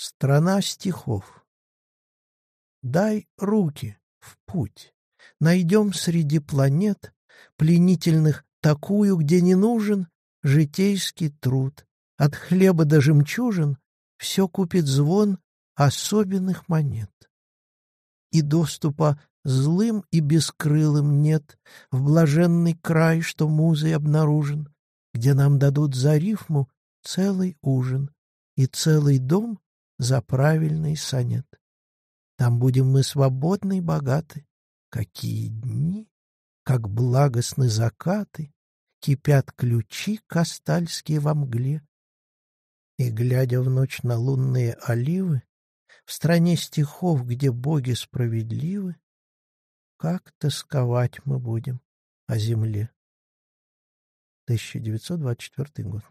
Страна стихов. Дай руки в путь. Найдем среди планет пленительных такую, где не нужен житейский труд. От хлеба до жемчужин все купит звон особенных монет. И доступа злым и бескрылым нет в блаженный край, что музой обнаружен, где нам дадут за рифму целый ужин и целый дом за правильный сонет. Там будем мы свободны и богаты. Какие дни, как благостны закаты, Кипят ключи кастальские во мгле. И, глядя в ночь на лунные оливы, В стране стихов, где боги справедливы, Как тосковать мы будем о земле. 1924 год.